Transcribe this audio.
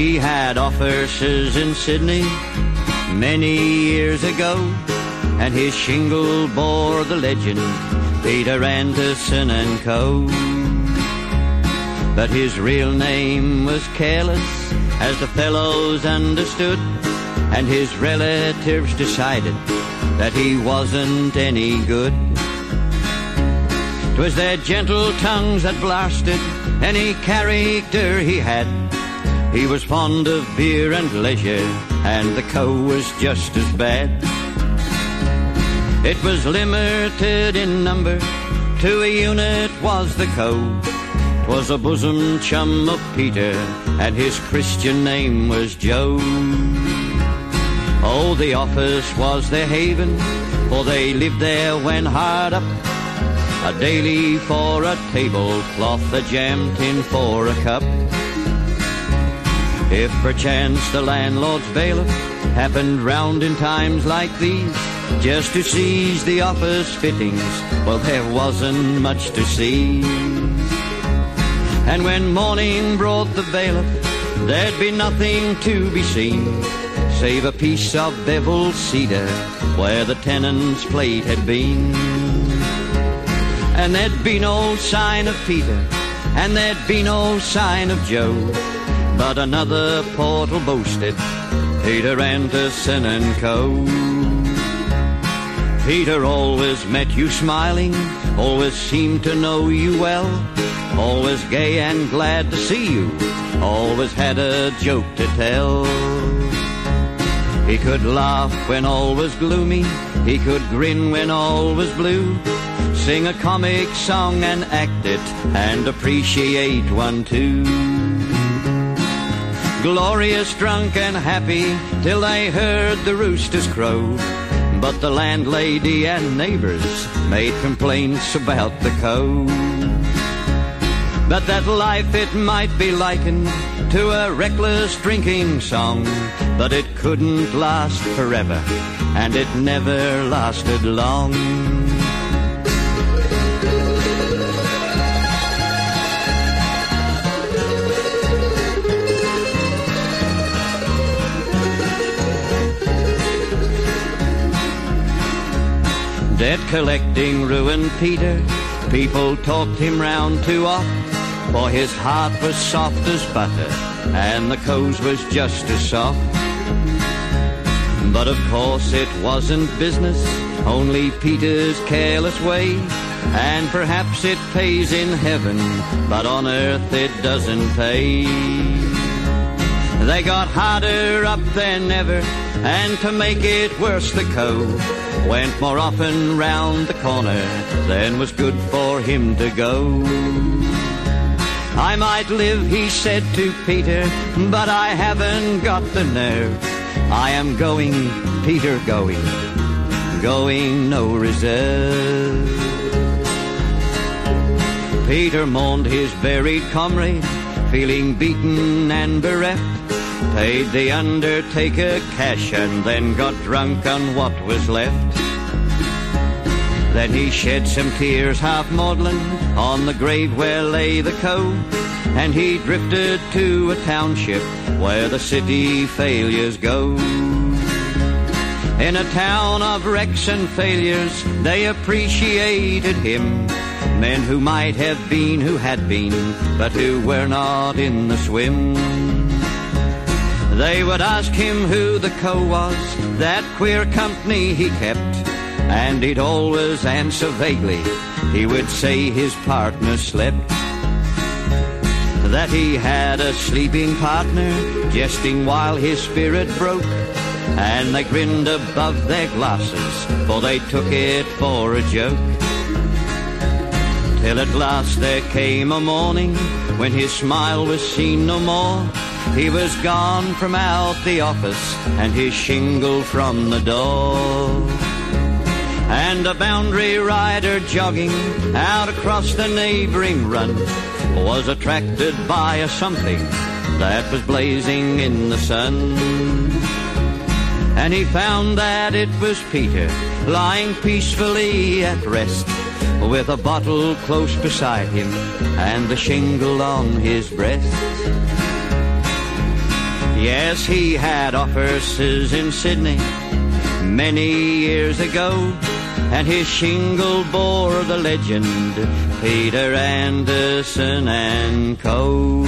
He had offices in Sydney many years ago, and his shingle bore the legend Peter Anderson and Co. But his real name was careless, as the fellows understood, and his relatives decided that he wasn't any good. 'Twas their gentle tongues that blasted any character he had. He was fond of beer and leisure, and the co was just as bad. It was limited in number, to a unit was the co. 'Twas a bosom chum of Peter, and his Christian name was Joe. Oh, the office was their haven, for they lived there when hard up. A daily for a tablecloth, a jam tin for a cup. If perchance the landlord's bailiff happened round in times like these, just to seize the office fittings, well, there wasn't much to see. And when morning brought the bailiff, there'd be nothing to be seen, save a piece of beveled cedar where the tenant's plate had been. And there'd be no sign of Peter, and there'd be no sign of Joe, but another portal boasted Peter Anderson and Co. Peter always met you smiling, always seemed to know you well, always gay and glad to see you, always had a joke to tell. He could laugh when all was gloomy, he could grin when all was blue, sing a comic song and act it, and appreciate one too. Glorious, drunk and happy, till they heard the roosters crow. But the landlady and neighbors made complaints about the co. But that life it might be likened to a reckless drinking song, but it couldn't last forever, and it never lasted long. Debt collecting ruined Peter. People talked him round too oft, for his heart was soft as butter, and the co's was just as soft. But of course it wasn't business, only Peter's careless way. And perhaps it pays in heaven, but on earth it doesn't pay. They got harder up than ever, and to make it worse, the co went more often round the corner than was good for him to go. I might live, he said to Peter, but I haven't got the nerve. I am going, Peter going, going no reserve. Peter mourned his buried comrade, feeling beaten and bereft. Paid the undertaker cash and then got drunk on what was left. Then he shed some tears half maudlin on the grave where lay the co. And he drifted to a township where the city failures go. In a town of wrecks and failures, they appreciated him. Men who might have been, who had been, but who were not in the swim. They would ask him who the co was, that queer company he kept, and he'd always answer vaguely. He would say his partner slept. That he had a sleeping partner, jesting while his spirit broke. And they grinned above their glasses, for they took it for a joke. Till at last there came a morning when his smile was seen no more. He was gone from out the office and his shingle from the door. And a boundary rider jogging out across the neighboring run was attracted by a something that was blazing in the sun. And he found that it was Peter lying peacefully at rest with a bottle close beside him and the shingle on his breast. Yes, he had offices in Sydney many years ago, and his shingle bore the legend Peter Anderson and Co.